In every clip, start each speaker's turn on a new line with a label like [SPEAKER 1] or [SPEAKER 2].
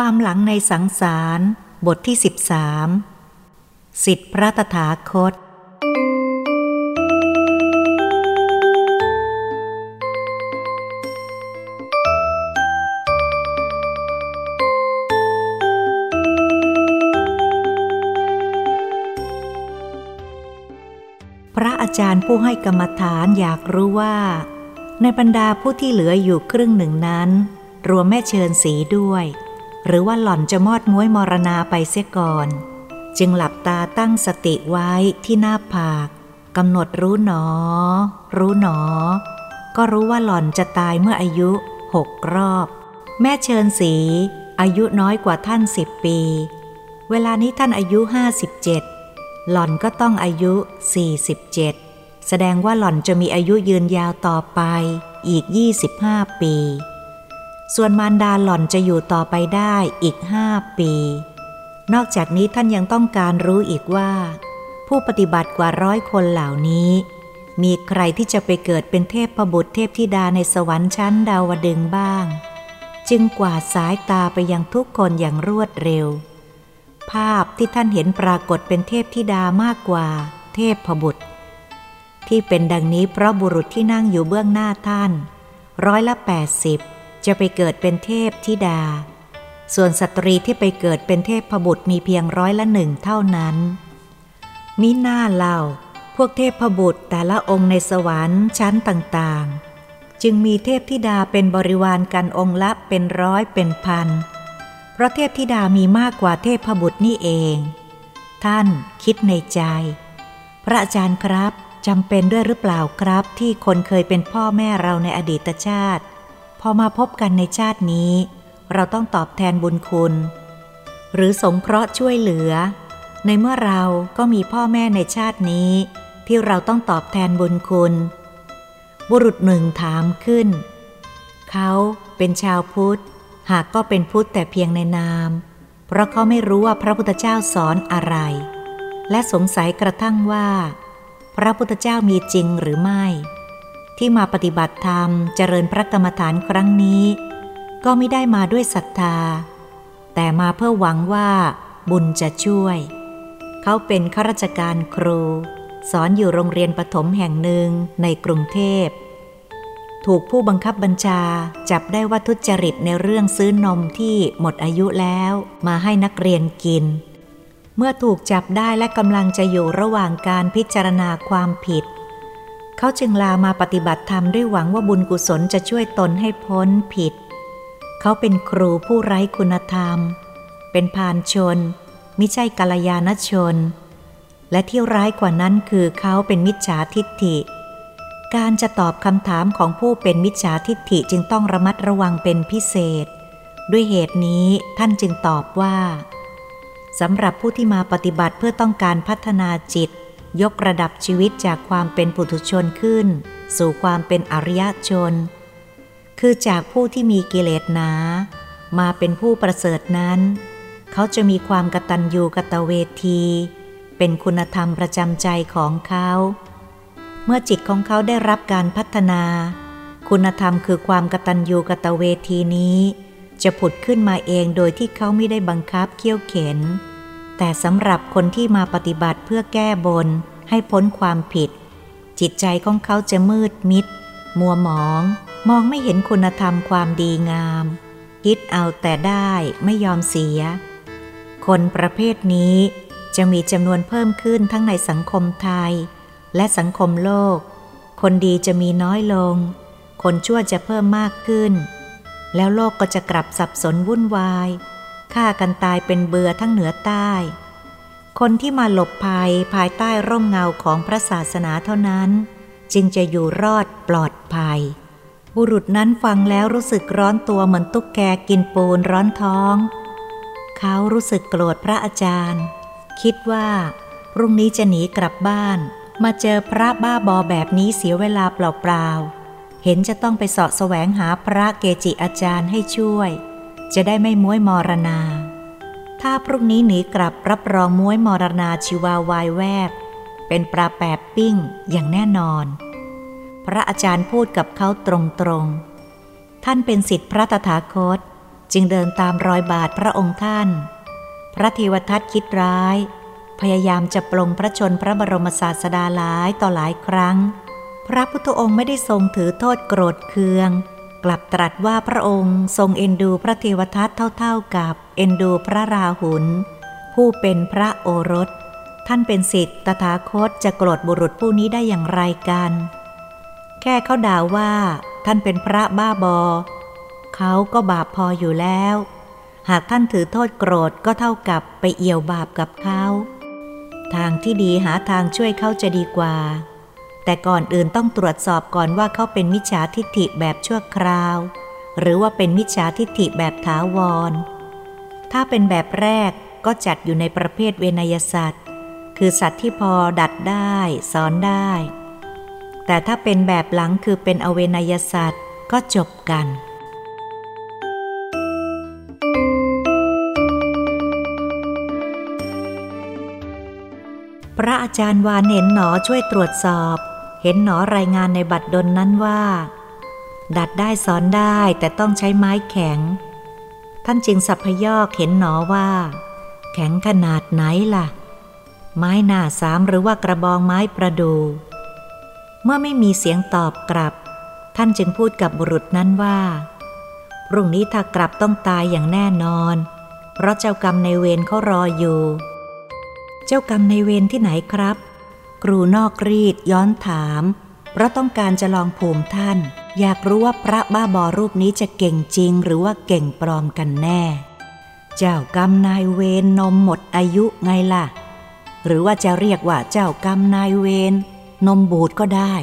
[SPEAKER 1] ความหลังในสังสาร บทที่สิบสามสิทธิพระตถาคต พระอาจารย์ผู้ให้กรรมฐานอยากรู้ว่า ในบรรดาผู้ที่เหลืออยู่ครึ่งหนึ่งนั้น รวมแม่เชิญสีด้วย หรือว่าหล่อนจะมอดม้วยมรณาไปเสียก่อน จึงหลับตาตั้งสติไว้ที่หน้าผากกำหนดรู้หนอ รู้หนอ ก็รู้ว่าหล่อนจะตายเมื่ออายุหกรอบ แม่เชิญสี อายุน้อยกว่าท่านสิบปี เวลานี้ท่านอายุห้าสิบเจ็ดหล่อนก็ต้องอายุ47แสดงว่าหล่อนจะมีอายุยืนยาวต่อไปอีก25ปี ส่วนมารดาหล่อนจะอยู่ต่อไปได้อีก5ปี นอกจากนี้ท่านยังต้องการรู้อีกว่า ผู้ปฏิบัติกว่าร้อยคนเหล่านี้ มีใครที่จะไปเกิดเป็นเทพประบุตรเทพธิดาในสวรรค์ชั้นดาวดึงบ้าง จึงกวาดสายตาไปยังทุกคนอย่างรวดเร็ว ภาพที่ท่านเห็นปรากฏเป็นเทพธิดามากกว่าเทพพบุตร ที่เป็นดังนี้เพราะบุรุษที่นั่งอยู่เบื้องหน้าท่านร้อยละแปดสิบ จะไปเกิดเป็นเทพธิดา ส่วนสตรีที่ไปเกิดเป็นเทพพบุตรมีเพียงร้อยละหนึ่งเท่านั้น มิหน้าเล่า พวกเทพพบุตรแต่ละองค์ในสวรรค์ชั้นต่างๆ จึงมีเทพธิดาเป็นบริวารกันองค์ละเป็นร้อยเป็นพัน เพราะเทพธิดามีมากกว่าเทพบุตรนี่เอง ท่านคิดในใจ พระอาจารย์ครับจำเป็นด้วยหรือเปล่าครับที่คนเคยเป็นพ่อแม่เราในอดีตชาติ มาพบกันในชาตินี้ เราต้องตอบแทนบุญคุณ หรือสงเคราะห์ช่วยเหลือ ในเมื่อเราก็มีพ่อแม่ในชาตินี้ ที่เราต้องตอบแทนบุญคุณ บุรุษหนึ่งถามขึ้น เขาเป็นชาวพุทธ หากก็เป็นพุทธแต่เพียงในนาม เพราะเขาไม่รู้ว่าพระพุทธเจ้าสอนอะไร และสงสัยกระทั่งว่า พระพุทธเจ้ามีจริงหรือไม่ ที่มาปฏิบัติธรรมเจริญพระกรรมฐานครั้งนี้ ก็ไม่ได้มาด้วยศรัทธา แต่มาเพื่อหวังว่า บุญจะช่วย เขาเป็นข้าราชการครู สอนอยู่โรงเรียนปถมแห่งหนึ่งในกรุงเทพ ถูกผู้บังคับบัญชาจับได้ว่าทุจริตในเรื่องซื้อนมที่หมดอายุแล้วมาให้นักเรียนกิน เมื่อถูกจับได้และกำลังจะอยู่ระหว่างการพิจารณาความผิด เขาจึงลามาปฏิบัติธรรมด้วยหวังว่าบุญกุศลจะช่วยตนให้พ้นผิด เขาเป็นครูผู้ไร้คุณธรรม เป็นพานชน มิใช่กัลยาณชน และที่ร้ายกว่านั้นคือเขาเป็นมิจฉาทิฏฐิ การจะตอบคำถามของผู้เป็นมิจฉาทิฏฐิจึงต้องระมัดระวังเป็นพิเศษ ด้วยเหตุนี้ท่านจึงตอบว่าสำหรับผู้ที่มาปฏิบัติเพื่อต้องการพัฒนาจิต ยกระดับชีวิตจากความเป็นปุถุชนขึ้น สู่ความเป็นอริยชน คือจากผู้ที่มีกิเลสหนา มาเป็นผู้ประเสริฐนั้น เขาจะมีความกตัญญูกตเวที เป็นคุณธรรมประจำใจของเขา เมื่อจิตของเขาได้รับการพัฒนา คุณธรรมคือความกตัญญูกตเวทีนี้ จะผุดขึ้นมาเองโดยที่เขาไม่ได้บังคับเคี่ยวเข็น แต่สำหรับคนที่มาปฏิบัติเพื่อแก้บนให้พ้นความผิด จิตใจของเขาจะมืดมิด มัวหมอง มองไม่เห็นคุณธรรมความดีงาม คิดเอาแต่ได้ไม่ยอมเสีย คนประเภทนี้จะมีจำนวนเพิ่มขึ้นทั้งในสังคมไทย และสังคมโลก คนดีจะมีน้อยลง คนชั่วจะเพิ่มมากขึ้น แล้วโลกก็จะกลับสับสนวุ่นวาย ฆ่ากันตายเป็นเบื่อทั้งเหนือใต้ คนที่มาหลบภัยภายใต้ร่มเงาของพระศาสนาเท่านั้น จึงจะอยู่รอดปลอดภัย บุรุษนั้นฟังแล้วรู้สึกร้อนตัวเหมือนตุ๊กแกกินปูนร้อนท้อง เขารู้สึกโกรธพระอาจารย์ คิดว่า พรุ่งนี้จะหนีกลับบ้าน มาเจอพระบ้าบอแบบนี้เสียเวลาเปล่าๆเห็นจะต้องไปสาะแสวงหาพระเกจิอาจารย์ให้ช่วย จะได้ไม่ม้วยมรณา ถ้าพรุ่งนี้หนีกลับรับรองม้วยมรณาชีวาวายแวบ เป็นปลาแปบปิ้งอย่างแน่นอน พระอาจารย์พูดกับเขาตรงๆ ท่านเป็นสิทธิพระตถาคตจึงเดินตามรอยบาทพระองค์ท่าน พระเทวทัตคิดร้าย พยายามจะปลงพระชนพระบรมศาสดาหลายต่อหลายครั้ง พระพุทธองค์ไม่ได้ทรงถือโทษโกรธเคือง กลับตรัสว่าพระองค์ทรงเอ็นดูพระเทวทัตเท่าๆกับเอ็นดูพระราหุล ผู้เป็นพระโอรส ท่านเป็นสิทธิ์ตถาคตจะโกรธบุรุษผู้นี้ได้อย่างไรกัน แค่เขาด่าว่า ท่านเป็นพระบ้าบอ เขาก็บาปพออยู่แล้ว หากท่านถือโทษโกรธก็เท่ากับไปเอี่ยวบาปกับเขา ทางที่ดีหาทางช่วยเขาจะดีกว่า แต่ก่อนอื่นต้องตรวจสอบก่อนว่าเขาเป็นมิจฉาทิฏฐิแบบชั่วคราว หรือว่าเป็นมิจฉาทิฏฐิแบบถาวร ถ้าเป็นแบบแรกก็จัดอยู่ในประเภทเวนยสัตว์ คือสัตว์ที่พอดัดได้สอนได้ แต่ถ้าเป็นแบบหลังคือเป็นอเวนยสัตว์ก็จบกันพระอาจารย์วานเห็นหนอช่วยตรวจสอบ เห็นหนอรายงานในบัตรดลนั้นว่า ดัดได้สอนได้แต่ต้องใช้ไม้แข็ง ท่านจึงสัพยอกเห็นหนอว่า แข็งขนาดไหนล่ะ ไม้หน้าสามหรือว่ากระบองไม้ประดู เมื่อไม่มีเสียงตอบกลับ ท่านจึงพูดกับบุรุษนั้นว่าพรุ่งนี้ถ้ากลับต้องตายอย่างแน่นอน เพราะเจ้ากรรมในเวรเขารออยู่ เจ้ากรรมในเวรที่ไหนครับ ครูนอกรีดย้อนถาม เพราะต้องการจะลองภูมิท่าน อยากรู้ว่าพระบ้าบอรูปนี้จะเก่งจริงหรือว่าเก่งปลอมกันแน่ เจ้ากรรมนายเวรนมหมดอายุไงล่ะ หรือว่าจะเรียกว่าเจ้ากรรมนายเวรนมบูดก็ได้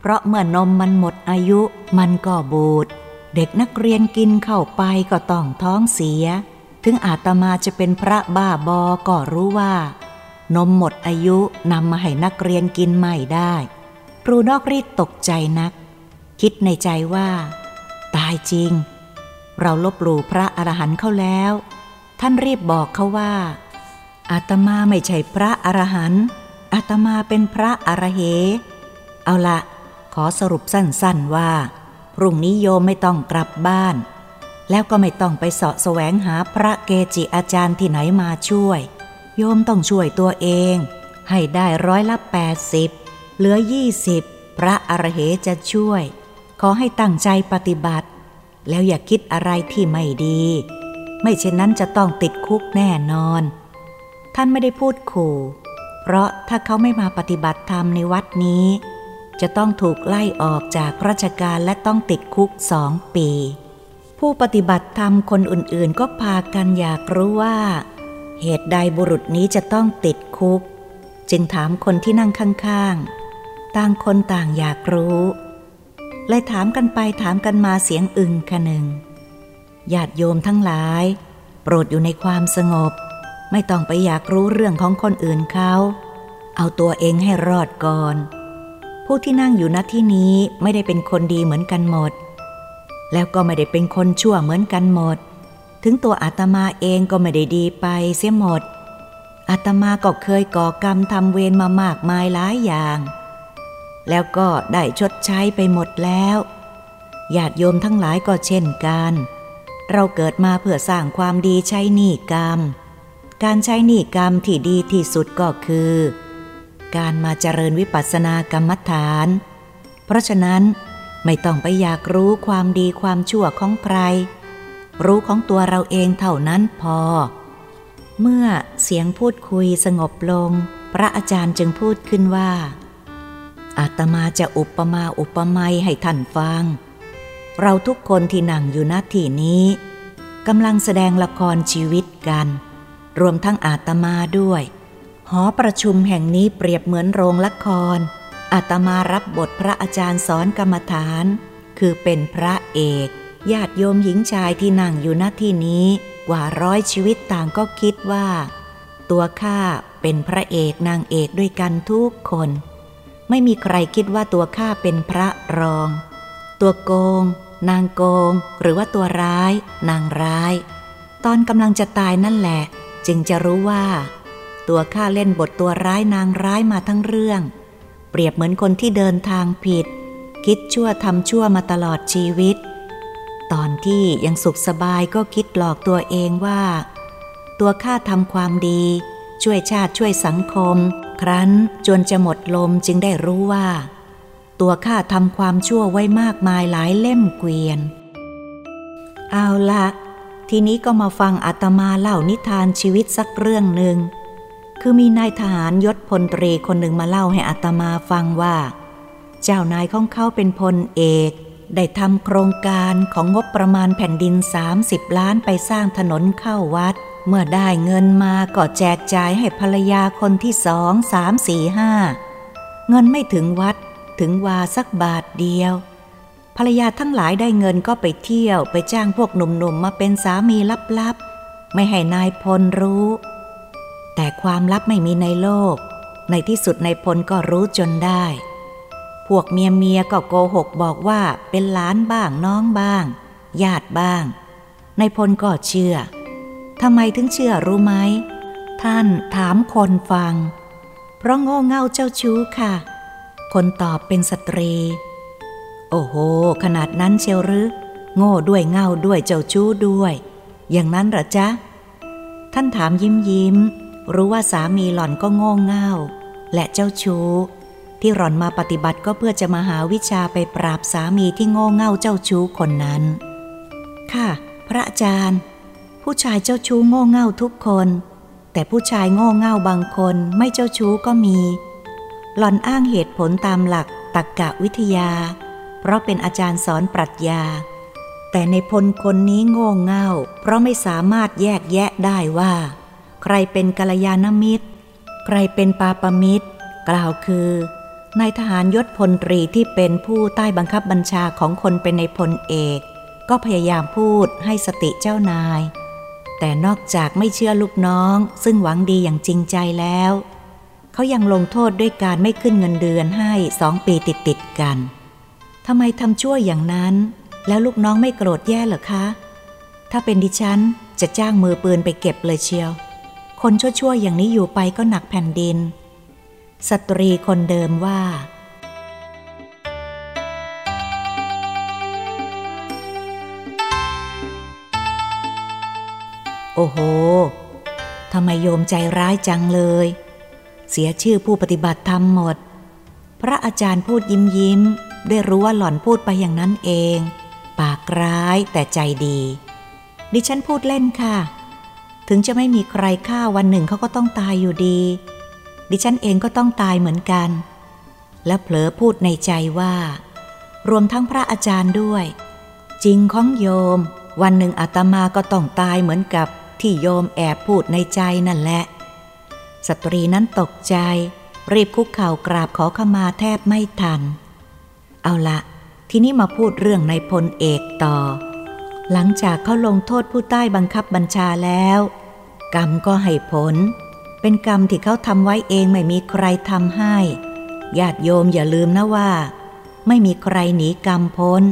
[SPEAKER 1] เพราะเมื่อนมมันหมดอายุมันก็บูด เด็กนักเรียนกินเข้าไปก็ต้องท้องเสีย ถึงอาตมาจะเป็นพระบ้าบอก็รู้ว่า นมหมดอายุนำมาให้นักเรียนกินใหม่ได้ ครูนอกรีดตกใจนัก คิดในใจว่า ตายจริง เราลบหลู่พระอรหันต์เขาแล้ว ท่านรีบบอกเขาว่า อาตมาไม่ใช่พระอรหันต์อาตมาเป็นพระอรเห เอาละขอสรุปสั้นๆว่า พรุ่งนี้โยมไม่ต้องกลับบ้าน แล้วก็ไม่ต้องไปเสาะแสวงหาพระเกจิอาจารย์ที่ไหนมาช่วย โยมต้องช่วยตัวเอง ให้ได้ร้อยละแปดสิบเหลือยี่สิบพระอรเหจะช่วย ขอให้ตั้งใจปฏิบัติ แล้วอย่าคิดอะไรที่ไม่ดี ไม่เช่นนั้นจะต้องติดคุกแน่นอน ท่านไม่ได้พูดขู่ เพราะถ้าเขาไม่มาปฏิบัติธรรมในวัดนี้ จะต้องถูกไล่ออกจากราชการและต้องติดคุกสองปี ผู้ปฏิบัติธรรมคนอื่นๆ ก็พากันอยากรู้ว่า เหตุใดบุรุษนี้จะต้องติดคุก จึงถามคนที่นั่งข้างๆ ต่างคนต่างอยากรู้ เลยถามกันไปถามกันมาเสียงอึงคะหนึ่งญาติโยมทั้งหลาย โปรดอยู่ในความสงบ ไม่ต้องไปอยากรู้เรื่องของคนอื่นเขา เอาตัวเองให้รอดก่อน ผู้ที่นั่งอยู่ณที่นี้ไม่ได้เป็นคนดีเหมือนกันหมด แล้วก็ไม่ได้เป็นคนชั่วเหมือนกันหมด ถึงตัวอาตมาเองก็ไม่ได้ดีไปเสียหมด อาตมาก็เคยก่อกรรมทำเวรมามากมายหลายอย่าง แล้วก็ได้ชดใช้ไปหมดแล้ว ญาติโยมทั้งหลายก็เช่นกัน เราเกิดมาเพื่อสร้างความดีใช้หนี้กรรม การใช้หนี้กรรมที่ดีที่สุดก็คือ การมาเจริญวิปัสสนากรรมฐาน เพราะฉะนั้นไม่ต้องไปอยากรู้ความดีความชั่วของใคร รู้ของตัวเราเองเท่านั้นพอ เมื่อเสียงพูดคุยสงบลง พระอาจารย์จึงพูดขึ้นว่า อาตมาจะอุปมาอุปไมยให้ท่านฟัง เราทุกคนที่นั่งอยู่ณที่นี้กำลังแสดงละครชีวิตกัน รวมทั้งอาตมาด้วย หอประชุมแห่งนี้เปรียบเหมือนโรงละคร อาตมารับบทพระอาจารย์สอนกรรมฐาน คือเป็นพระเอก ญาติโยมหญิงชายที่นั่งอยู่ณที่นี้กว่าร้อยชีวิตต่างก็คิดว่า ตัวข้าเป็นพระเอกนางเอกด้วยกันทุกคน ไม่มีใครคิดว่าตัวข้าเป็นพระรอง ตัวโกง นางโกง หรือว่าตัวร้าย นางร้าย ตอนกำลังจะตายนั่นแหละ จึงจะรู้ว่า ตัวข้าเล่นบทตัวร้ายนางร้ายมาทั้งเรื่อง เปรียบเหมือนคนที่เดินทางผิด คิดชั่วทำชั่วมาตลอดชีวิต ตอนที่ยังสุขสบายก็คิดหลอกตัวเองว่า ตัวข้าทำความดี ช่วยชาติช่วยสังคม ครั้นจนจะหมดลมจึงได้รู้ว่า ตัวข้าทำความชั่วไว้มากมายหลายเล่มเกวียน เอาละทีนี้ก็มาฟังอาตมาเล่านิทานชีวิตสักเรื่องหนึ่งคือมีนายทหารยศพลตรีคนหนึ่งมาเล่าให้อาตมาฟังว่า เจ้านายของเขาเป็นพลเอก ได้ทำโครงการของงบประมาณแผ่นดิน 30 ล้านไปสร้างถนนเข้าวัด เมื่อได้เงินมาก็แจกจ่ายให้ภรรยาคนที่สองสามสี่ห้าเงินไม่ถึงวัดถึงวาสักบาทเดียว ภรรยาทั้งหลายได้เงินก็ไปเที่ยวไปจ้างพวกหนุ่มๆมาเป็นสามีลับๆ ไม่ให้นายพลรู้ แต่ความลับไม่มีในโลก ในที่สุดนายพลก็รู้จนได้ พวกเมียเมียก็โกหกบอกว่าเป็นหลานบ้างน้องบ้าง ญาติบ้างนายพลก็เชื่อทำไมถึงเชื่อรู้ไหม ท่านถามคนฟัง เพราะโง่เง่าเจ้าชู้ค่ะ คนตอบเป็นสตรี โอ้โห ขนาดนั้นเชียวหรือโง่ด้วยเง่าด้วยเจ้าชู้ด้วย อย่างนั้นหรอจ๊ะ ท่านถามยิ้มยิ้ม รู้ว่าสามีหล่อนก็โง่เง่า และเจ้าชู้ ที่หล่อนมาปฏิบัติก็เพื่อจะมาหาวิชาไปปราบสามีที่โง่เง่าเจ้าชู้คนนั้น ค่ะ พระอาจารย์ ผู้ชายเจ้าชู้โง่เง่าทุกคน แต่ผู้ชายโง่เง่าบางคนไม่เจ้าชู้ก็มี หล่อนอ้างเหตุผลตามหลักตรรกะวิทยา เพราะเป็นอาจารย์สอนปรัชญา แต่ในพลคนนี้โง่เง่า เพราะไม่สามารถแยกแยะได้ว่า ใครเป็นกัลยาณมิตร ใครเป็นปาปมิตร กล่าวคือ นายทหารยศพลตรีที่เป็นผู้ใต้บังคับบัญชาของคนเป็นในพลเอก ก็พยายามพูดให้สติเจ้านาย แต่นอกจากไม่เชื่อลูกน้องซึ่งหวังดีอย่างจริงใจแล้ว เขายังลงโทษด้วยการไม่ขึ้นเงินเดือนให้สองปีติดติดกันทำไมทำชั่วอย่างนั้น แล้วลูกน้องไม่โกรธแย่เหรอคะ ถ้าเป็นดิฉันจะจ้างมือปืนไปเก็บเลยเชียว คนชั่วๆอย่างนี้อยู่ไปก็หนักแผ่นดิน สตรีคนเดิมว่า โอ้โห ทำไมโยมใจร้ายจังเลย เสียชื่อผู้ปฏิบัติธรรมหมด พระอาจารย์พูดยิ้มยิ้ม ได้รู้ว่าหล่อนพูดไปอย่างนั้นเอง ปากร้ายแต่ใจดี ดิฉันพูดเล่นค่ะ ถึงจะไม่มีใครฆ่าวันหนึ่งเขาก็ต้องตายอยู่ดี ดิฉันเองก็ต้องตายเหมือนกัน และเผลอพูดในใจว่า รวมทั้งพระอาจารย์ด้วย จริงของโยม วันหนึ่งอาตมาก็ต้องตายเหมือนกับที่โยมแอบพูดในใจนั่นแหละ สตรีนั้นตกใจ รีบคุกเข่ากราบขอขมาแทบไม่ทัน เอาละทีนี้มาพูดเรื่องในพลเอกต่อ หลังจากเขาลงโทษผู้ใต้บังคับบัญชาแล้ว กรรมก็ให้ผล เป็นกรรมที่เขาทำไว้เองไม่มีใครทำให้ ญาติโยมอย่าลืมนะว่า ไม่มีใครหนีกรรมพ้น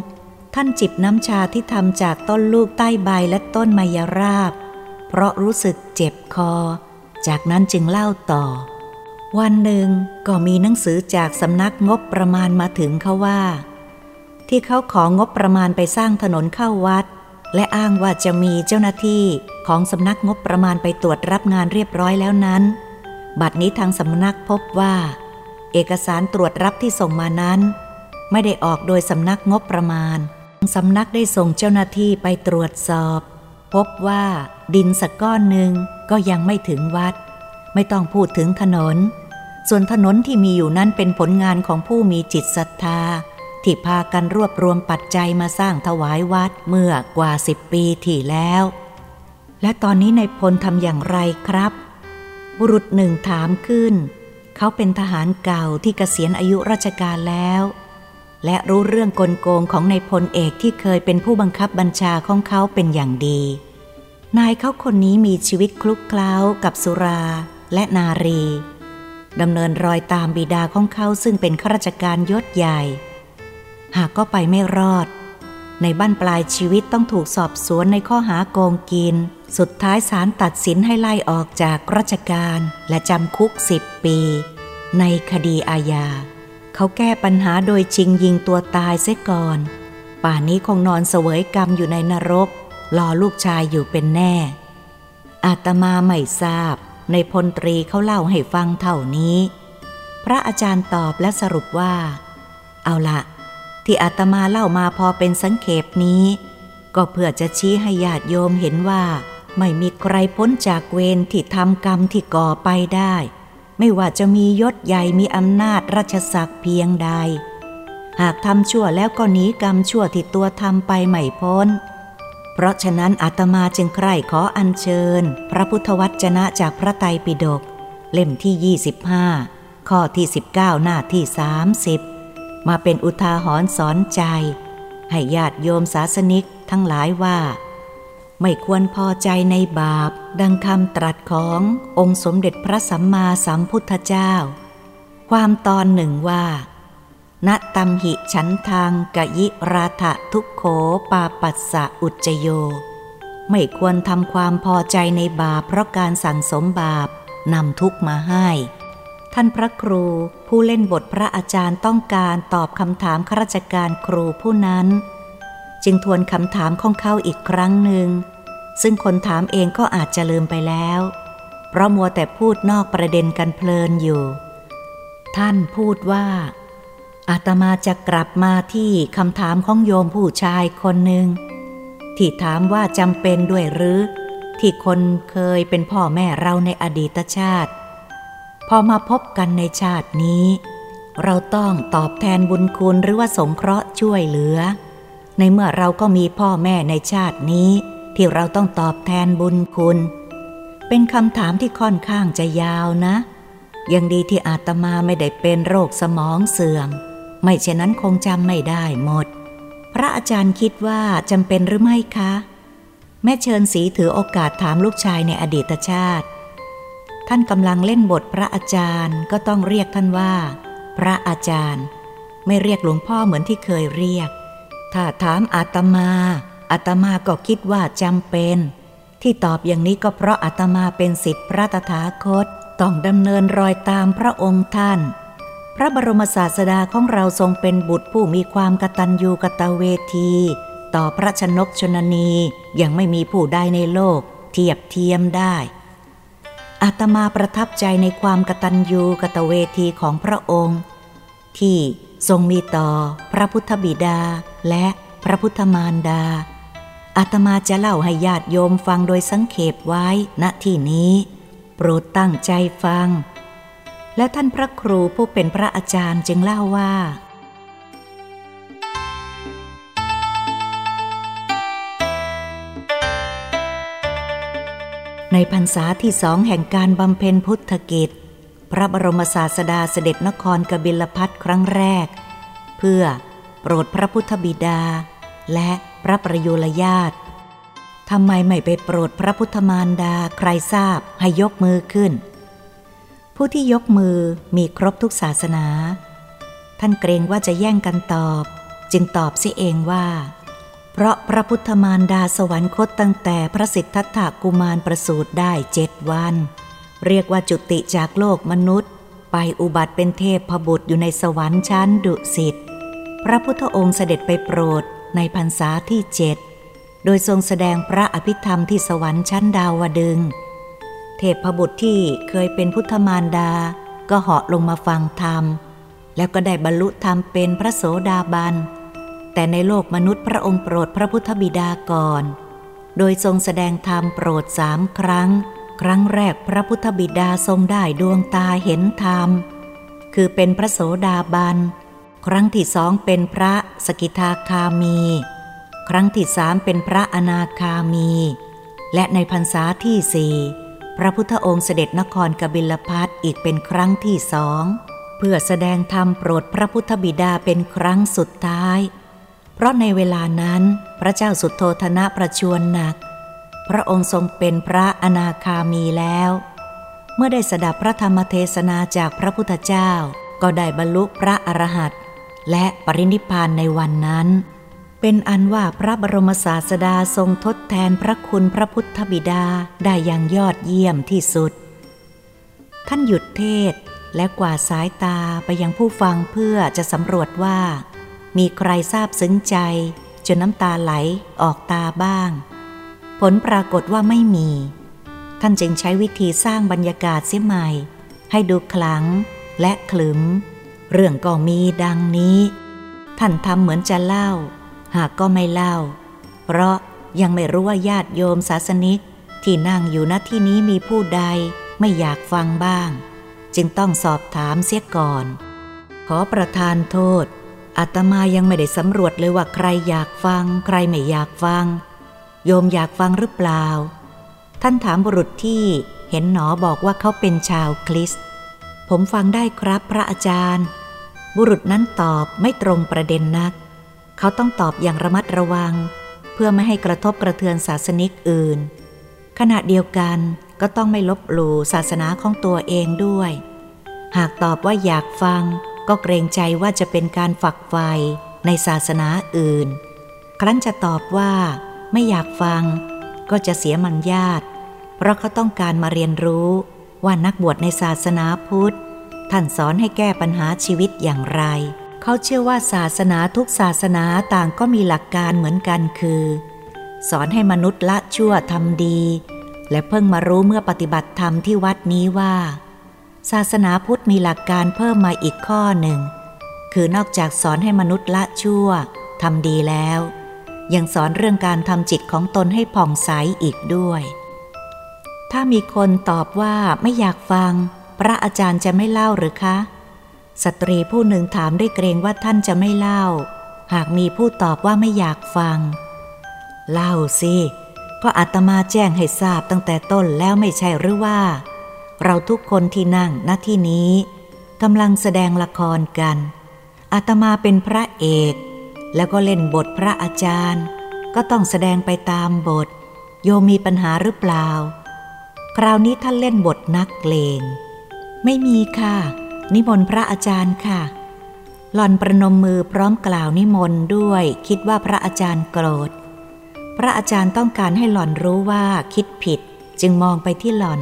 [SPEAKER 1] ท่านจิบน้ำชาที่ทำจากต้นลูกใต้ใบและต้นมายราบ เพราะรู้สึกเจ็บคอ จากนั้นจึงเล่าต่อ วันหนึ่งก็มีหนังสือจากสำนักงบประมาณมาถึงเขาว่า ที่เขาของงบประมาณไปสร้างถนนเข้าวัด และอ้างว่าจะมีเจ้าหน้าที่ของสำนักงบประมาณไปตรวจรับงานเรียบร้อยแล้วนั้น บัดนี้ทางสำนักพบว่า เอกสารตรวจรับที่ส่งมานั้น ไม่ได้ออกโดยสำนักงบประมาณสำนักได้ส่งเจ้าหน้าที่ไปตรวจสอบ พบว่าดินสักก้อนหนึ่งก็ยังไม่ถึงวัด ไม่ต้องพูดถึงถนน ส่วนถนนที่มีอยู่นั้นเป็นผลงานของผู้มีจิตศรัทธา ที่พากันรวบรวมปัจจัยมาสร้างถวายวัดเมื่อกว่าสิบปีที่แล้ว และตอนนี้ในพลทำอย่างไรครับ บุรุษหนึ่งถามขึ้น เขาเป็นทหารเก่าที่เกษียณอายุราชการแล้ว และรู้เรื่องกลโกงของในพลเอกที่เคยเป็นผู้บังคับบัญชาของเขาเป็นอย่างดี นายเขาคนนี้มีชีวิตคลุกคล้ากับสุราและนารีดำเนินรอยตามบิดาของเขาซึ่งเป็นข้าราชการยศใหญ่ หากก็ไปไม่รอด ในบ้านปลายชีวิตต้องถูกสอบสวนในข้อหาโกงกิน สุดท้ายศาลตัดสินให้ไล่ออกจากราชการและจำคุกสิบปี ในคดีอาญา เขาแก้ปัญหาโดยชิงยิงตัวตายเสียก่อน ป่านนี้คงนอนเสวยกรรมอยู่ในนรก รอลูกชายอยู่เป็นแน่ อาตมาไม่ทราบ ในพลตรีเขาเล่าให้ฟังเท่านี้ พระอาจารย์ตอบและสรุปว่า เอาละ ที่อาตมาเล่ามาพอเป็นสังเขปนี้ ก็เพื่อจะชี้ให้ญาติโยมเห็นว่า ไม่มีใครพ้นจากเวรที่ทำกรรมที่ก่อไปได้ ไม่ว่าจะมียศใหญ่มีอำนาจราชศักดิ์เพียงใด หากทำชั่วแล้วก็หนีกรรมชั่วที่ตัวทำไปไม่พ้น เพราะฉะนั้นอาตมาจึงใคร่ขออัญเชิญ พระพุทธวจนะจากพระไตรปิฎกเล่มที่ 25 ข้อที่ 19 หน้าที่ 30 มาเป็นอุทาหรณ์สอนใจ ให้ญาติโยมศาสนิกทั้งหลายว่า ไม่ควรพอใจในบาป ดังคำตรัสขององค์สมเด็จพระสัมมาสัมพุทธเจ้า ความตอนหนึ่งว่าณตัมหิฉันทางกะยิราทะทุกโขปาปัสสะอุจโย ไม่ควรทำความพอใจในบาปเพราะการสั่งสมบาปนำทุกมาให้ ท่านพระครูผู้เล่นบทพระอาจารย์ต้องการตอบคำถามข้าราชการครูผู้นั้น จึงทวนคำถามของเขาอีกครั้งหนึ่ง ซึ่งคนถามเองก็อาจจะลืมไปแล้ว เพราะมัวแต่พูดนอกประเด็นกันเพลินอยู่ ท่านพูดว่า อาตมาจะกลับมาที่คำถามของโยมผู้ชายคนหนึ่งที่ถามว่าจำเป็นด้วยหรือ ที่คนเคยเป็นพ่อแม่เราในอดีตชาติ พอมาพบกันในชาตินี้ เราต้องตอบแทนบุญคุณหรือว่าสงเคราะห์ช่วยเหลือ ในเมื่อเราก็มีพ่อแม่ในชาตินี้ ที่เราต้องตอบแทนบุญคุณ เป็นคำถามที่ค่อนข้างจะยาวนะ ยังดีที่อาตมาไม่ได้เป็นโรคสมองเสื่อม ไม่เช่นนั้นคงจำไม่ได้หมด พระอาจารย์คิดว่าจำเป็นหรือไม่คะ แม่เชิญสีถือโอกาสถามลูกชายในอดีตชาติ ท่านกำลังเล่นบทพระอาจารย์ก็ต้องเรียกท่านว่า พระอาจารย์ ไม่เรียกหลวงพ่อเหมือนที่เคยเรียก ถ้าถามอาตมาอาตมาก็คิดว่าจำเป็น ที่ตอบอย่างนี้ก็เพราะอาตมาเป็นสิทธิพระตถาคตต้องดำเนินรอยตามพระองค์ท่าน พระบรมศาสดาของเราทรงเป็นบุตรผู้มีความกตัญญูกตเวที ต่อพระชนกชนนียังไม่มีผู้ใดในโลก เทียบเทียมได้ อาตมาประทับใจในความกตัญญูกตเวทีของพระองค์ ที่ทรงมีต่อพระพุทธบิดาและพระพุทธมารดา อาตมาจะเล่าให้ญาติโยมฟังโดยสังเขปไว้ณที่นี้ โปรดตั้งใจฟัง และท่านพระครูผู้เป็นพระอาจารย์จึงเล่าว่า ในพรรษาที่สองแห่งการบำเพ็ญพุทธกิจ พระบรมศาสดาเสด็จนครกบิลพัทครั้งแรก เพื่อโปรดพระพุทธบิดา และพระประยุรญาติทำไมไม่ไปโปรดพระพุทธมารดาใครทราบให้ยกมือขึ้น ผู้ที่ยกมือมีครบทุกศาสนา ท่านเกรงว่าจะแย่งกันตอบ จึงตอบสิเองว่า เพราะพระพุทธมารดาสวรรคตตั้งแต่พระสิทธัตถกุมารประสูติได้เจ็ดวัน เรียกว่าจุติจากโลกมนุษย์ ไปอุบัติเป็นเทพพบุตรอยู่ในสวรรค์ชั้นดุสิตพระพุทธองค์เสด็จไปโปรดในพรรษาที่เจ็ดโดยทรงแสดงพระอภิธรรมที่สวรรค์ชั้นดาวดึง เทพบุตรที่เคยเป็นพุทธมารดา ก็เหาะลงมาฟังธรรม แล้วก็ได้บรรลุธรรมเป็นพระโสดาบัน แต่ในโลกมนุษย์พระองค์โปรดพระพุทธบิดาก่อน โดยทรงแสดงธรรมโปรดสามครั้ง ครั้งแรกพระพุทธบิดาทรงได้ดวงตาเห็นธรรม คือเป็นพระโสดาบัน ครั้งที่สองเป็นพระสกิทาคามี ครั้งที่สามเป็นพระอนาคามี และในพรรษาที่สี่พระพุทธองค์เสด็จนครกบิลพัทอีกเป็นครั้งที่สอง เพื่อแสดงธรรมโปรดพระพุทธบิดาเป็นครั้งสุดท้าย เพราะในเวลานั้นพระเจ้าสุดโทธนะประชวรหนัก พระองค์ทรงเป็นพระอนาคามีแล้ว เมื่อได้สดับพระธรรมเทศนาจากพระพุทธเจ้า ก็ได้บรรลุพระอรหันต์และปรินิพานในวันนั้น เป็นอันว่าพระบรมศาสดาทรงทดแทนพระคุณพระพุทธบิดาได้อย่างยอดเยี่ยมที่สุด ท่านหยุดเทศและกว่าสายตาไปยังผู้ฟังเพื่อจะสำรวจว่า มีใครทราบซึ้งใจ จนน้ำตาไหลออกตาบ้าง ผลปรากฏว่าไม่มี ท่านจึงใช้วิธีสร้างบรรยากาศเสียใหม่ ให้ดูคลังและขลึม เรื่องก็มีดังนี้ ท่านทำเหมือนจะเล่า หากก็ไม่เล่า เพราะยังไม่รู้ว่าญาติโยมศาสนิกที่นั่งอยู่ณที่นี้มีผู้ใดไม่อยากฟังบ้าง จึงต้องสอบถามเสียก่อน ขอประทานโทษ อาตมายังไม่ได้สำรวจเลยว่าใครอยากฟัง ใครไม่อยากฟัง โยมอยากฟังหรือเปล่า ท่านถามบุรุษที่เห็นหนอบอกว่าเขาเป็นชาวคริสต์ผมฟังได้ครับพระอาจารย์ บุรุษนั้นตอบไม่ตรงประเด็นนัก เขาต้องตอบอย่างระมัดระวัง เพื่อไม่ให้กระทบกระเทือนศาสนิกอื่น ขณะเดียวกันก็ต้องไม่ลบหลู่ศาสนาของตัวเองด้วย หากตอบว่าอยากฟัง ก็เกรงใจว่าจะเป็นการฝักไฟในศาสนาอื่น ครั้นจะตอบว่าไม่อยากฟัง ก็จะเสียมัญญาตเพราะเขาต้องการมาเรียนรู้ว่านักบวชในศาสนาพุทธ ท่านสอนให้แก้ปัญหาชีวิตอย่างไร เขาเชื่อว่าศาสนาทุกศาสนาต่างก็มีหลักการเหมือนกันคือ สอนให้มนุษย์ละชั่วทำดี และเพิ่งมารู้เมื่อปฏิบัติธรรมที่วัดนี้ว่า ศาสนาพุทธมีหลักการเพิ่มมาอีกข้อหนึ่ง คือนอกจากสอนให้มนุษย์ละชั่วทำดีแล้ว ยังสอนเรื่องการทำจิตของตนให้ผ่องใสอีกด้วย ถ้ามีคนตอบว่าไม่อยากฟัง พระอาจารย์จะไม่เล่าหรือคะ สตรีผู้หนึ่งถามด้วยเกรงว่าท่านจะไม่เล่า หากมีผู้ตอบว่าไม่อยากฟัง เล่าสิ ก็อาตมาแจ้งให้ทราบตั้งแต่ต้นแล้วไม่ใช่หรือว่า เราทุกคนที่นั่งณที่นี้กำลังแสดงละครกัน อาตมาเป็นพระเอก แล้วก็เล่นบทพระอาจารย์ ก็ต้องแสดงไปตามบท โยมมีปัญหาหรือเปล่า คราวนี้ท่านเล่นบทนักเลง ไม่มีค่ะ นิมนต์พระอาจารย์ค่ะ หล่อนประนมมือพร้อมกล่าวนิมนต์ด้วย คิดว่าพระอาจารย์โกรธ พระอาจารย์ต้องการให้หล่อนรู้ว่าคิดผิด จึงมองไปที่หล่อน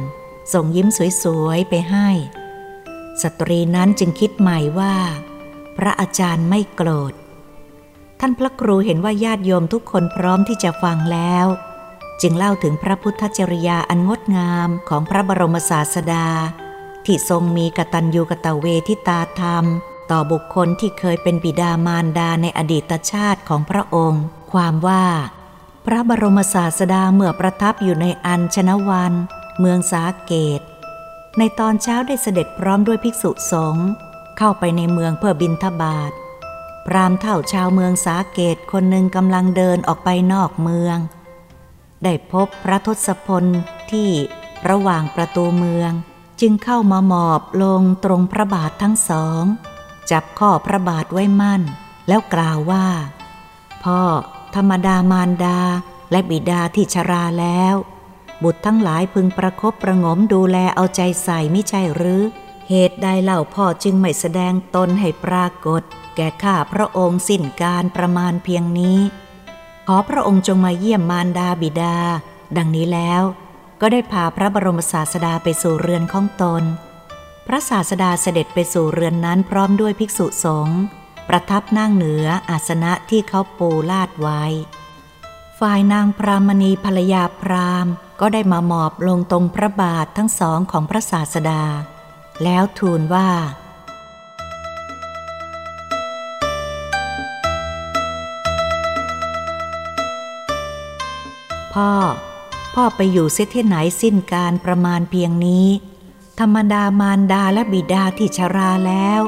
[SPEAKER 1] ส่งยิ้มสวยๆไปให้ สตรีนั้นจึงคิดใหม่ว่า พระอาจารย์ไม่โกรธ ท่านพระครูเห็นว่าญาติโยมทุกคนพร้อมที่จะฟังแล้ว จึงเล่าถึงพระพุทธจริยาอันงดงามของพระบรมศาสดา ที่ทรงมีกตัญญูกตเวทิตาธรรม ต่อบุคคลที่เคยเป็นบิดามารดาในอดีตชาติของพระองค์ ความว่าพระบรมศาสดาเมื่อประทับอยู่ในอัญชนวัน เมืองสาเกต ในตอนเช้าได้เสด็จพร้อมด้วยภิกษุสงฆ์เข้าไปในเมืองเพื่อบินทบาทพรามเท่าชาวเมืองสาเกตคนหนึ่งกำลังเดินออกไปนอกเมือง ได้พบพระทศพลที่ระหว่างประตูเมือง จึงเข้ามาหมอบลงตรงพระบาททั้งสอง จับข้อพระบาทไว้มั่น แล้วกล่าวว่า พ่อธรรมดามารดาและบิดาที่ชราแล้ว บุตรทั้งหลายพึงประครบประงมดูแลเอาใจใส่ไม่ใช่หรือ เหตุใดเล่าพ่อจึงไม่แสดงตนให้ปรากฏ แก่ข้าพระองค์สิ้นการประมาณเพียงนี้ ขอพระองค์จงมาเยี่ยมมารดาบิดา ดังนี้แล้ว ก็ได้พาพระบรมศาสดาไปสู่เรือนของตน พระศาสดาเสด็จไปสู่เรือนนั้นพร้อมด้วยภิกษุสงฆ์ประทับนั่งเหนืออาสนะที่เขาปูลาดไว้ ฝ่ายนางพรามณีภรรยาพราม ก็ได้มาหมอบลงตรงพระบาททั้งสองของพระศาสดา แล้วทูลว่า พ่อ พ่อไปอยู่เสียที่ไหนสิ้นการประมาณเพียงนี้ ธรรมดามารดาและบิดาที่ชราแล้ว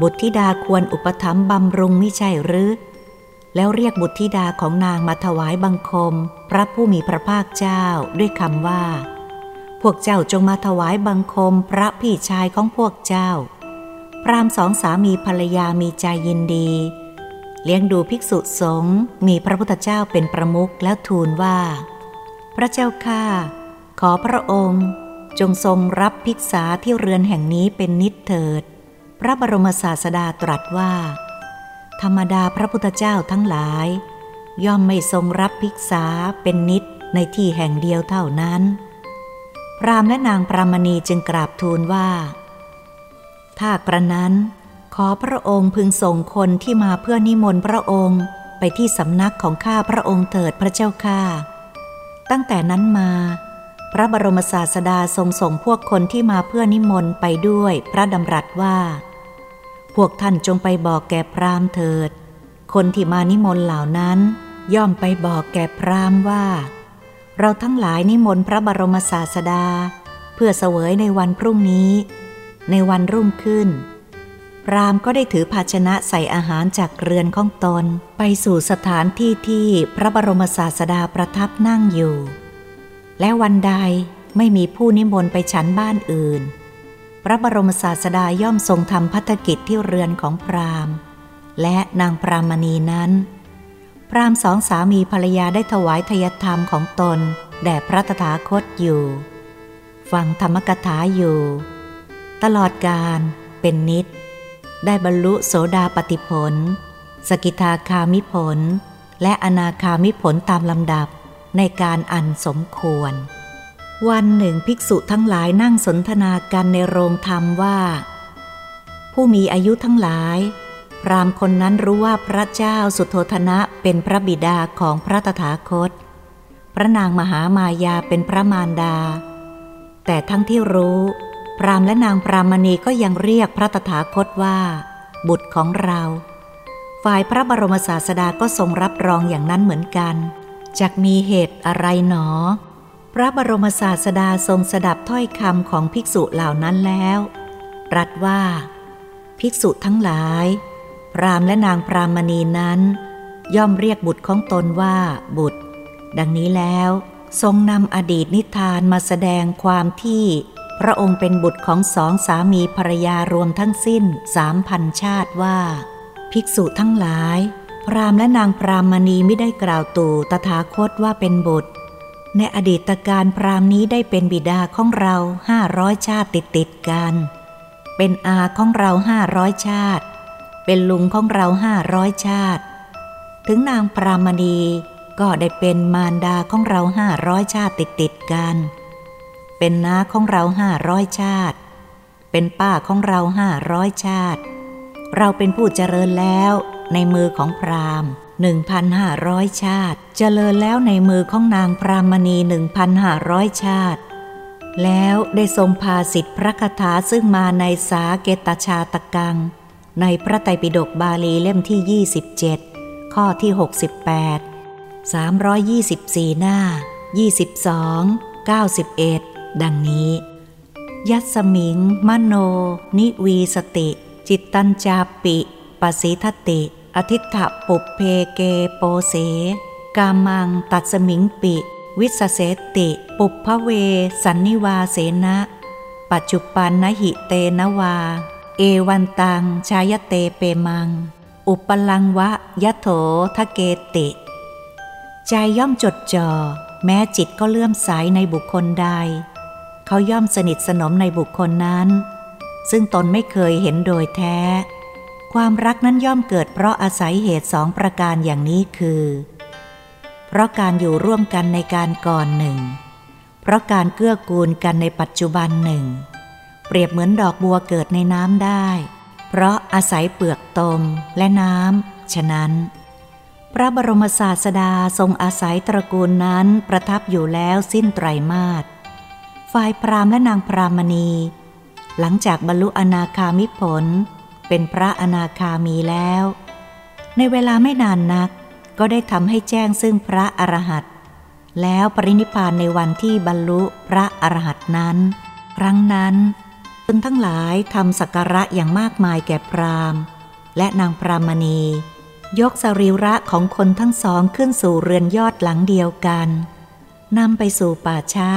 [SPEAKER 1] บุตรธิดาควรอุปถัมภ์บำรุงไม่ใช่หรือ แล้วเรียกบุตรธิดาของนางมาถวายบังคม พระผู้มีพระภาคเจ้าด้วยคำว่า พวกเจ้าจงมาถวายบังคมพระพี่ชายของพวกเจ้า พรามสองสามีภรรยามีใจยินดี เลี้ยงดูภิกษุสงฆ์มีพระพุทธเจ้าเป็นประมุขแล้วทูลว่า พระเจ้าข้าขอพระองค์จงทรงรับภิกษาที่เรือนแห่งนี้เป็นนิดเถิด พระบรมศาสดาตรัสว่า ธรรมดาพระพุทธเจ้าทั้งหลาย ย่อมไม่ทรงรับภิกษาเป็นนิดในที่แห่งเดียวเท่านั้น พรามและนางปรามณีจึงกราบทูลว่า ถ้ากระนั้น ขอพระองค์พึงส่งคนที่มาเพื่อนิมนต์พระองค์ไปที่สำนักของข้าพระองค์เถิดพระเจ้าข้าตั้งแต่นั้นมา พระบรมศาสดาทรงส่งพวกคนที่มาเพื่อนิมนต์ไปด้วยพระดำรัสว่า วกท่านจงไปบอกแก่พราหมณ์เถิด คนที่มานิมนต์เหล่านั้น ย่อมไปบอกแก่พราหมณ์ว่า เราทั้งหลายนิมนต์พระบรมศาสดา เพื่อเสวยในวันพรุ่งนี้ ในวันรุ่งขึ้น พราหมณ์ก็ได้ถือภาชนะใส่อาหารจากเรือนของตน ไปสู่สถานที่ที่พระบรมศาสดาประทับนั่งอยู่ และวันใดไม่มีผู้นิมนต์ไปฉันบ้านอื่น ระบรมศาสดาย่อมทรงทำพัฒกิจที่เรือนของพราหมณ์ และนางพรามณีนั้น พราหมณ์สองสามีภรรยาได้ถวายทยธรรมของตน แด่พระตถาคตอยู่ ฟังธรรมกถาอยู่ ตลอดการเป็นนิด ได้บรรลุโสดาปติผล สกิทาคามิผล และอนาคามิผลตามลำดับในการอันสมควร วันหนึ่งภิกษุทั้งหลายนั่งสนทนากันในโรงธรรมว่า ผู้มีอายุทั้งหลาย พรามคนนั้นรู้ว่าพระเจ้าสุโธธนะเป็นพระบิดาของพระตถาคต พระนางมหามายาเป็นพระมารดา แต่ทั้งที่รู้ พรามและนางพรามณีก็ยังเรียกพระตถาคตว่า บุตรของเรา ฝ่ายพระบรมศาสดาก็ทรงรับรองอย่างนั้นเหมือนกัน จากมีเหตุอะไรหนอ ระบรมศาสดาทรงสดับถ้อยคำของภิกษุเหล่านั้นแล้ว รัสว่า ภิกษุทั้งหลาย พรามและนางพรามณีนั้น ย่อมเรียกบุตรของตนว่าบุตร ดังนี้แล้ว ทรงนำอดีตนิทานมาแสดงความที่พระองค์เป็นบุตรของสองสามีภรรยารวมทั้งสิ้นสามพันชาติว่า ภิกษุทั้งหลาย พรามและนางพรามณีไม่ได้กล่าวตู่ตถาคตว่าเป็นบุตร ในอดีตการพรามนี้ได้เป็นบิดาของเราห้าร้อยชาติติดติดกัน เป็นอาของเราห้าร้อยชาติ เป็นลุงของเราห้าร้อยชาติ ถึงนางพรามณีก็ได้เป็นมารดาของเราห้าร้อยชาติติดติดกัน เป็นน้าของเราห้าร้อยชาติ เป็นป้าของเราห้าร้อยชาติ เราเป็นผู้เจริญแล้วในมือของพราหมณ์ หนึ่งพันห้าร้อยชาติเจริญแล้วในมือของนางพรามณีหนึ่งพันห้าร้อยชาติ แล้วได้ทรงพาสิทธิพระคาถาซึ่งมาในสาเกตชาตกัง ในพระไตรปิฎกบาลีเล่มที่ 27 ข้อที่ 68 324 หน้า 22 91 ดังนี้ ยัสมิง มโน นิวีสติ จิตตัญจาปิปสิทติ อธิฐปุเพเกโปเส กามังตัดสมิงปิ วิสเสติ ปุพเว สันนิวาเสนะ ปัจจุปันนหิเตนวา เอวันตัง ชายเตเปมัง อุปลังวะยะโถทะเกติ ใจย่อมจดจ่อแม้จิตก็เลื่อมใสในบุคคลใด เขาย่อมสนิทสนมในบุคคลนั้น ซึ่งตนไม่เคยเห็นโดยแท้ ความรักนั้นย่อมเกิดเพราะอาศัยเหตุสองประการอย่างนี้คือ เพราะการอยู่ร่วมกันในการก่อนหนึ่ง เพราะการเกื้อกูลกันในปัจจุบันหนึ่ง เปรียบเหมือนดอกบัวเกิดในน้ำได้ เพราะอาศัยเปลือกตมและน้ำ ฉะนั้น พระบรมศาสดาทรงอาศัยตระกูลนั้นประทับอยู่แล้วสิ้นไตรมาสฝ่ายพรามและนางพรามณี หลังจากบรรลุอนาคามิผล เป็นพระอนาคามีแล้ว ในเวลาไม่นานนัก ก็ได้ทำให้แจ้งซึ่งพระอรหันต์แล้วปรินิพานในวันที่บรรลุพระอรหันต์นั้น ครั้งนั้นคนทั้งหลายทำสักการะอย่างมากมายแก่พรามและนางพรามณี ยกสรีระของคนทั้งสองขึ้นสู่เรือนยอดหลังเดียวกันนำไปสู่ป่าช้า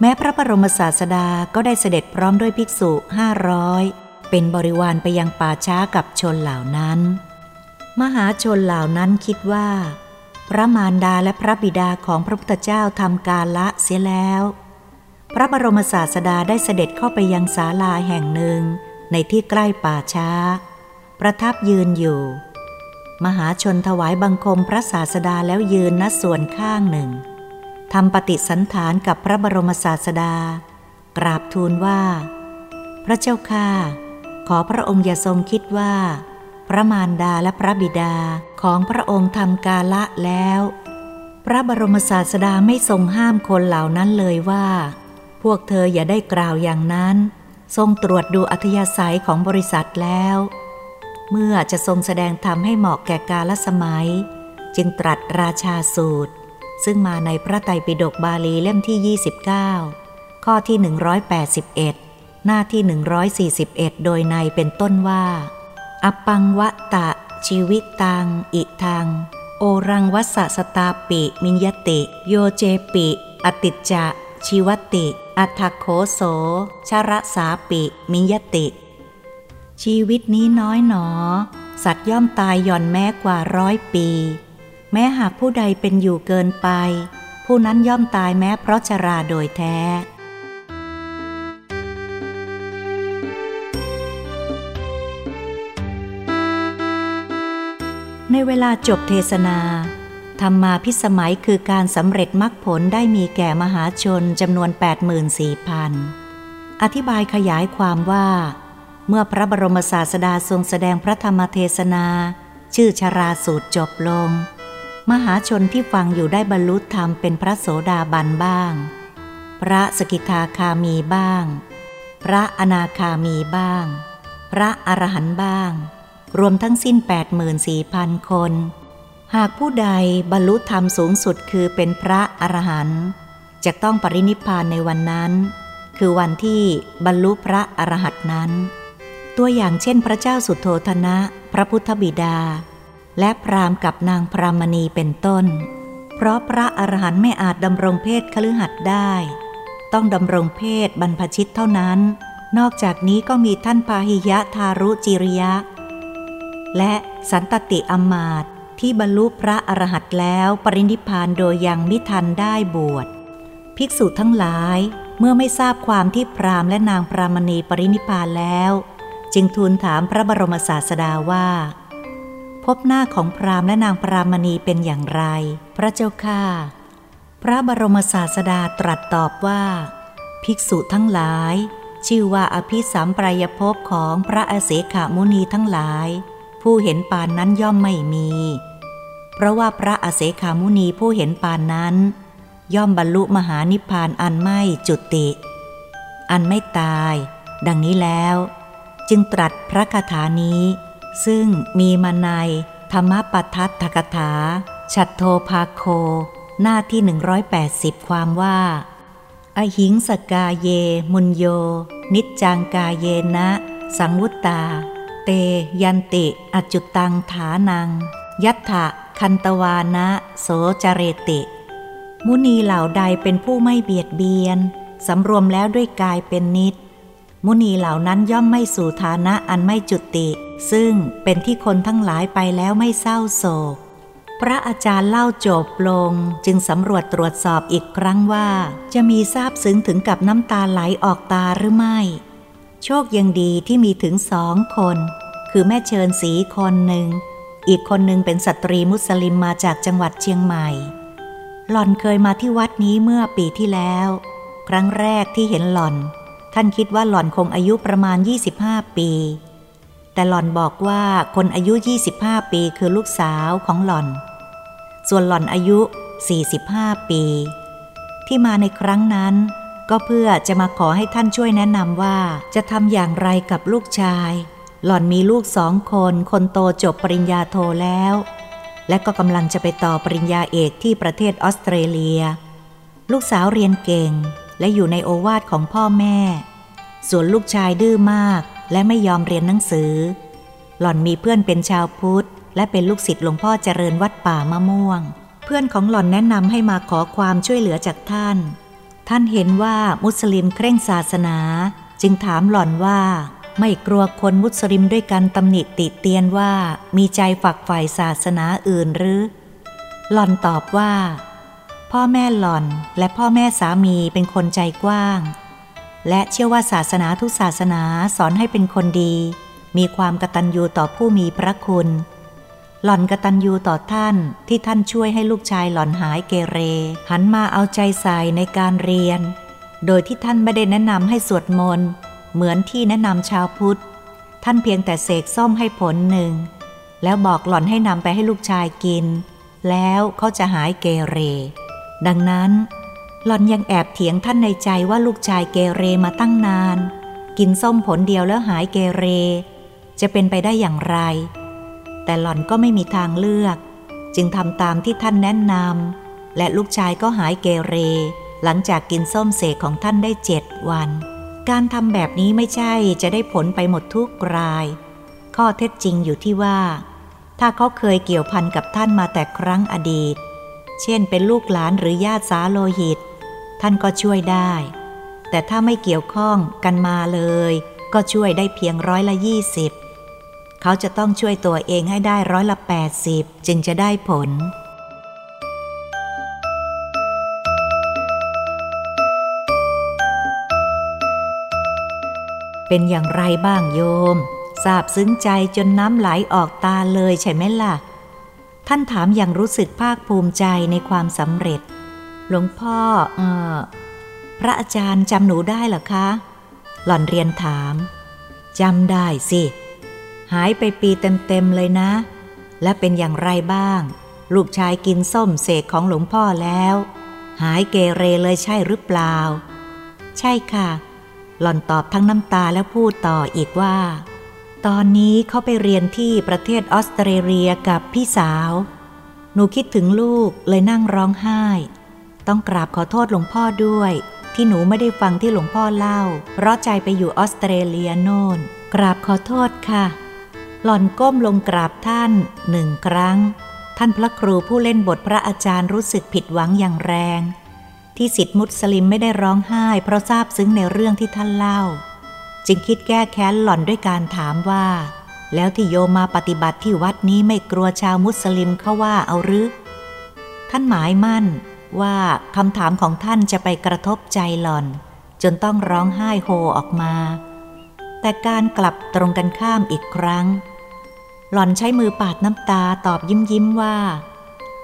[SPEAKER 1] แม้พระบรมศาสดาก็ได้เสด็จพร้อมด้วยภิกษุห้าร้อย เป็นบริวารไปยังป่าช้ากับชนเหล่านั้น มหาชนเหล่านั้นคิดว่า พระมารดาและพระบิดาของพระพุทธเจ้าทำกาละเสียแล้ว พระบรมศาสดาได้เสด็จเข้าไปยังศาลาแห่งหนึ่งในที่ใกล้ป่าช้า ประทับยืนอยู่ มหาชนถวายบังคมพระศาสดาแล้วยืนณส่วนข้างหนึ่งทำปฏิสันฐานกับพระบรมศาสดา กราบทูลว่า พระเจ้าข้า ขอพระองค์อย่าทรงคิดว่า พระมารดาและพระบิดาของพระองค์ทำกาละแล้ว พระบรมศาสดาไม่ทรงห้ามคนเหล่านั้นเลยว่า พวกเธออย่าได้กล่าวอย่างนั้น ทรงตรวจดูอัธยาศัยของบริษัทแล้ว เมื่อจะทรงแสดงธรรมให้เหมาะแก่กาลสมัย จึงตรัสราชาสูตร ซึ่งมาในพระไตรปิฎกบาลีเล่มที่ 29 ข้อที่ 181 หน้าที่ 141 โดยในเป็นต้นว่า อปังวะตะ ชีวิตตัง อิทัง โอรังวัสสตาปิ มิญยติ โยเจปิ อติจจะชีวติ อัทโคโส ชระสาปิ มิยติ ชีวิตนี้น้อยหนอ สัตว์ย่อมตายย่อนแม้กว่าร้อยปี แม้หากผู้ใดเป็นอยู่เกินไป ผู้นั้นย่อมตายแม้เพราะชราโดยแท้ ในเวลาจบเทศนา ธรรมาพิสมัยคือการสำเร็จมรรคผลได้มีแก่มหาชนจำนวน 84,000 อธิบายขยายความว่า เมื่อพระบรมศาสดาทรงแสดงพระธรรมเทศนา ชื่อชราสูตรจบลง มหาชนที่ฟังอยู่ได้บรรลุธรรมเป็นพระโสดาบันบ้าง พระสกิทาคามีบ้าง พระอนาคามีบ้าง พระอรหันต์บ้าง รวมทั้งสิ้น 84,000 คน หากผู้ใดบรรลุธรรมสูงสุดคือเป็นพระอรหันต์จะต้องปรินิพานในวันนั้น คือวันที่บรรลุพระอรหันต์นั้น ตัวอย่างเช่นพระเจ้าสุโธธนะ พระพุทธบิดา และพรามกับนางพรามณีเป็นต้น เพราะพระอรหันต์ไม่อาจดำรงเพศคฤหัสถ์ได้ ต้องดำรงเพศบรรพชิตเท่านั้น นอกจากนี้ก็มีท่านพาหิยะทารุจิริยะ และสันตติอมาตที่บรรลุพระอรหันต์แล้วปรินิพานโดยยังมิทันได้บวช ภิกษุทั้งหลายเมื่อไม่ทราบความที่พรามและนางพรามณีปรินิพานแล้ว จึงทูลถามพระบรมศาสดาว่า พบหน้าของพรามและนางพรามณีเป็นอย่างไร พระเจ้าข้าพระบรมศาสดาตรัสตอบว่า ภิกษุทั้งหลาย ชื่อว่าอภิสัมปรายภพของพระอเสขามุนีทั้งหลาย ผู้เห็นปานนั้นย่อมไม่มี เพราะว่าพระอเสขามุนีผู้เห็นปานนั้น ย่อมบรรลุมหานิพพานอันไม่จุติ อันไม่ตาย ดังนี้แล้ว จึงตรัสพระคาถานี้ ซึ่งมีมาในธรรมปทัตถกถา ชัดโทภาโค หน้าที่ 180 ความว่า อหิงสกาเย มุญโย นิจจังกาเยนะ สังวุตตา เตยันติอจุตังฐานัง ยัตถะคันตวานะโสจเรติ มุนีเหล่าใดเป็นผู้ไม่เบียดเบียน สำรวมแล้วด้วยกายเป็นนิด มุนีเหล่านั้นย่อมไม่สู่ฐานะอันไม่จุติ ซึ่งเป็นที่คนทั้งหลายไปแล้วไม่เศร้าโศก พระอาจารย์เล่าจบลงจึงสำรวจตรวจสอบอีกครั้งว่า จะมีทราบซึ้งถึงกับน้ำตาไหลออกตาหรือไม่ โชคยังดีที่มีถึงสองคน คือแม่เชิญสีคนหนึ่ง อีกคนหนึ่งเป็นสตรีมุสลิมมาจากจังหวัดเชียงใหม่ หล่อนเคยมาที่วัดนี้เมื่อปีที่แล้ว ครั้งแรกที่เห็นหล่อน ท่านคิดว่าหล่อนคงอายุประมาณ 25 ปี แต่หล่อนบอกว่าคนอายุ 25 ปีคือลูกสาวของหล่อน ส่วนหล่อนอายุ 45 ปี ที่มาในครั้งนั้น ก็เพื่อจะมาขอให้ท่านช่วยแนะนำว่า จะทำอย่างไรกับลูกชาย หล่อนมีลูกสองคน คนโตจบปริญญาโทแล้ว และก็กำลังจะไปต่อปริญญาเอกที่ประเทศออสเตรเลีย ลูกสาวเรียนเก่ง และอยู่ในโอวาทของพ่อแม่ ส่วนลูกชายดื้อมากและไม่ยอมเรียนหนังสือ หล่อนมีเพื่อนเป็นชาวพุทธ และเป็นลูกศิษย์หลวงพ่อเจริญวัดป่ามะม่วง เพื่อนของหล่อนแนะนำให้มาขอความช่วยเหลือจากท่าน ท่านเห็นว่ามุสลิมเคร่งศาสนา จึงถามหล่อนว่า ไม่กลัวคนมุสลิมด้วยกันตำหนิติเตียนว่ามีใจฝักใฝ่ศาสนาอื่นหรือ หล่อนตอบว่า พ่อแม่หล่อนและพ่อแม่สามีเป็นคนใจกว้าง และเชื่อว่าศาสนาทุกศาสนาสอนให้เป็นคนดี มีความกตัญญูต่อผู้มีพระคุณ หล่อนกระตัญญูต่อท่านที่ท่านช่วยให้ลูกชายหล่อนหายเกเร หันมาเอาใจใส่ในการเรียน โดยที่ท่านไม่ได้แนะนำให้สวดมนต์เหมือนที่แนะนำชาวพุทธ ท่านเพียงแต่เสกส้มให้ผลหนึ่ง แล้วบอกหล่อนให้นำไปให้ลูกชายกิน แล้วเขาจะหายเกเร ดังนั้นหล่อนยังแอบเถียงท่านในใจว่าลูกชายเกเรมาตั้งนาน กินส้มผลเดียวแล้วหายเกเร จะเป็นไปได้อย่างไร แต่หล่อนก็ไม่มีทางเลือก จึงทำตามที่ท่านแนะนำและลูกชายก็หายเกเร หลังจากกินส้มเสกของท่านได้เจ็ดวัน การทำแบบนี้ไม่ใช่จะได้ผลไปหมดทุกราย ข้อเท็จจริงอยู่ที่ว่า ถ้าเขาเคยเกี่ยวพันกับท่านมาแต่ครั้งอดีต เช่นเป็นลูกหลานหรือญาติสาโลหิต ท่านก็ช่วยได้ แต่ถ้าไม่เกี่ยวข้องกันมาเลย ก็ช่วยได้เพียงร้อยละยี่สิบ เขาจะต้องช่วยตัวเองให้ได้ร้อยละแปดสิบจึงจะได้ผล เป็นอย่างไรบ้างโยมทราบซึ้งใจจนน้ำไหลออกตาเลยใช่ไหมล่ะ ท่านถามอย่างรู้สึกภาคภูมิใจในความสำเร็จ หลวงพ่อเออพระอาจารย์จำหนูได้หรอคะ หล่อนเรียนถามจำได้สิ หายไปปีเต็มๆเลยนะ และเป็นอย่างไรบ้าง ลูกชายกินส้มเสกของหลวงพ่อแล้ว หายเกเรเลยใช่หรือเปล่า ใช่ค่ะ หล่อนตอบทั้งน้ำตาแล้วพูดต่ออีกว่า ตอนนี้เขาไปเรียนที่ประเทศออสเตรเลียกับพี่สาว หนูคิดถึงลูกเลยนั่งร้องไห้ ต้องกราบขอโทษหลวงพ่อด้วยที่หนูไม่ได้ฟังที่หลวงพ่อเล่า เพราะใจไปอยู่ออสเตรเลียโน่น กราบขอโทษค่ะ หล่อนก้มลงกราบท่านหนึ่งครั้ง ท่านพระครูผู้เล่นบทพระอาจารย์รู้สึกผิดหวังอย่างแรง ที่สิทธิมุสลิมไม่ได้ร้องไห้ เพราะทราบซึ้งในเรื่องที่ท่านเล่า จึงคิดแก้แค้นหล่อนด้วยการถามว่า แล้วที่โยมมาปฏิบัติที่วัดนี้ไม่กลัวชาวมุสลิมเขาว่าเอาหรือท่านหมายมั่นว่าคำถามของท่านจะไปกระทบใจหล่อน จนต้องร้องไห้โฮออกมา แต่การกลับตรงกันข้ามอีกครั้ง หล่อนใช้มือปาดน้ำตาตอบยิ้มยิ้มว่า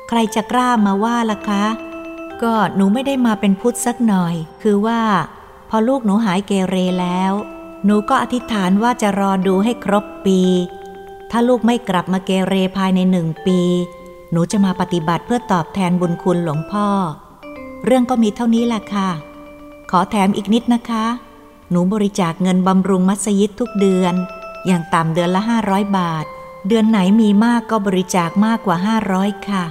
[SPEAKER 1] ใครจะกล้ามาว่าล่ะคะ ก็หนูไม่ได้มาเป็นพุทธสักหน่อย คือว่า พอลูกหนูหายเกเรแล้ว หนูก็อธิษฐานว่าจะรอดูให้ครบปี ถ้าลูกไม่กลับมาเกเรภายในหนึ่งปี หนูจะมาปฏิบัติเพื่อตอบแทนบุญคุณหลวงพ่อ เรื่องก็มีเท่านี้แหละค่ะ ขอแถมอีกนิดนะคะ หนูบริจาคเงินบำรุงมัสยิดทุกเดือน อย่างต่ำเดือนละ500บาท เดือนไหนมีมากก็บริจาคมากกว่า 500 ค่ะ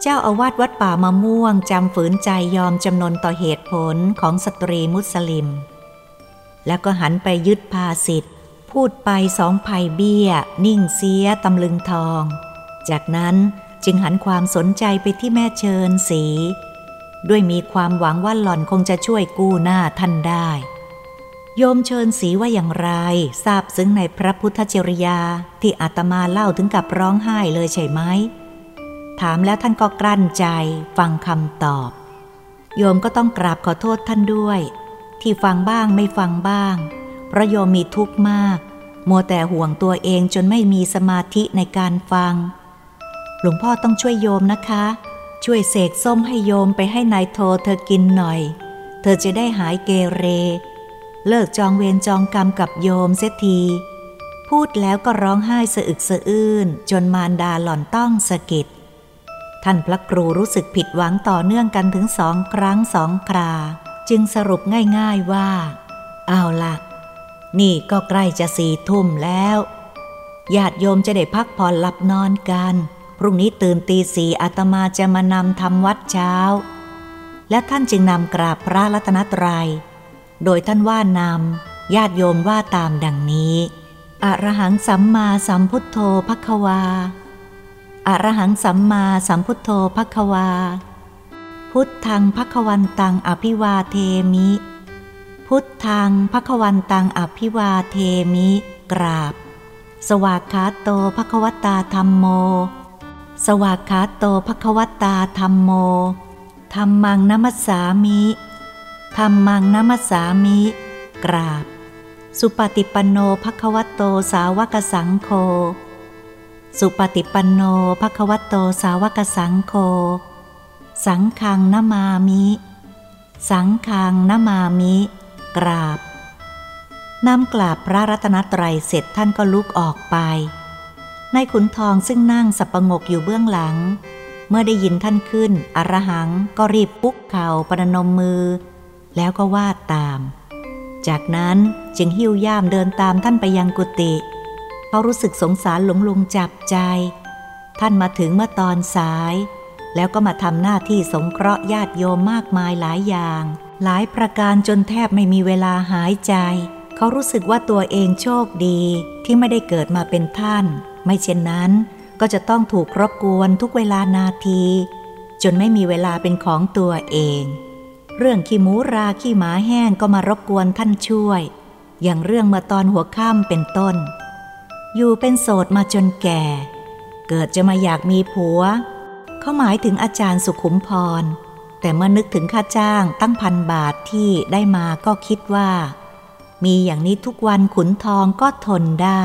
[SPEAKER 1] เจ้าอาวาสวัดป่ามะม่วงจำฝืนใจยอมจำนนต่อเหตุผลของสตรีมุสลิม แล้วก็หันไปยึดภาสิทธิ์พูดไปสองภัยเบี้ย นิ่งเสียตำลึงทอง จากนั้นจึงหันความสนใจไปที่แม่เชิญสี ด้วยมีความหวังว่าหล่อนคงจะช่วยกู้หน้าท่านได้ โยมเชิญสีว่าอย่างไรทราบซึ้งในพระพุทธจริยาที่อาตมาเล่าถึงกับร้องไห้เลยใช่ไหม ถามแล้วท่านก็กลั้นใจฟังคำตอบ โยมก็ต้องกราบขอโทษท่านด้วย ที่ฟังบ้างไม่ฟังบ้าง เพราะโยมมีทุกข์มาก มัวแต่ห่วงตัวเองจนไม่มีสมาธิในการฟัง หลวงพ่อต้องช่วยโยมนะคะ ช่วยเสกส้มให้โยมไปให้นายโทเธอกินหน่อย เธอจะได้หายเกเร เลิกจองเวรจองกรรมกับโยมเสียที พูดแล้วก็ร้องไห้สะอึกสะอื้น จนมารดาหล่อนต้องสะกิด ท่านพระครูรู้สึกผิดหวังต่อเนื่องกันถึงสองครั้งสองครา จึงสรุปง่ายๆว่า เอาละนี่ก็ใกล้จะสี่ทุ่มแล้วญาติโยมจะได้พักผ่อนหลับนอนกัน พรุ่งนี้ตื่นตีสี่อาตมาจะมานำทำวัดเช้า และท่านจึงนำกราบพระรัตนตรยัย โดยท่านว่านำญาติโยมว่าตามดังนี้ อรหังสัมมาสัมพุทโธภควา อรหังสัมมาสัมพุทโธภควา พุทธังภควันตังอภิวาเทมิ พุทธังภควันตังอภิวาเทมิ กราบ สวากขาโตภควตาธรรมโม สวากขาโตภควตาธรรมโมธรรมังนัมัสสามิ ธรรมังนัมัสสามิ กราบ สุปฏิปันโนภควโตสาวกสังโฆสุปฏิปันโนภควโตสาวกสังโฆสังฆังนามามิ สังฆังนามามิ กราบนำกราบพระรัตนตรัยเสร็จท่านก็ลุกออกไป ในขุนทองซึ่งนั่งสับประงกอยู่เบื้องหลัง เมื่อได้ยินท่านขึ้น อรหังก็รีบปุ๊กเข่าประนมมือ แล้วก็วาดตาม จากนั้นจึงหิ้วย่ามเดินตามท่านไปยังกุฏิเขารู้สึกสงสารหลงลุงจับใจ ท่านมาถึงเมื่อตอนสาย แล้วก็มาทำหน้าที่สงเคราะห์ญาติโยมมากมายหลายอย่าง หลายประการจนแทบไม่มีเวลาหายใจ เขารู้สึกว่าตัวเองโชคดีที่ไม่ได้เกิดมาเป็นท่าน ไม่เช่นนั้นก็จะต้องถูกรบกวนทุกเวลานาที จนไม่มีเวลาเป็นของตัวเอง เรื่องขี้หมูราขี้หมาแห้งก็มารบกวนท่านช่วย อย่างเรื่องเมื่อตอนหัวค่ำเป็นต้น อยู่เป็นโสดมาจนแก่ เกิดจะมาอยากมีผัว เขาหมายถึงอาจารย์สุขุมพร แต่เมื่อนึกถึงค่าจ้างตั้งพันบาทที่ได้มาก็คิดว่า มีอย่างนี้ทุกวันขุนทองก็ทนได้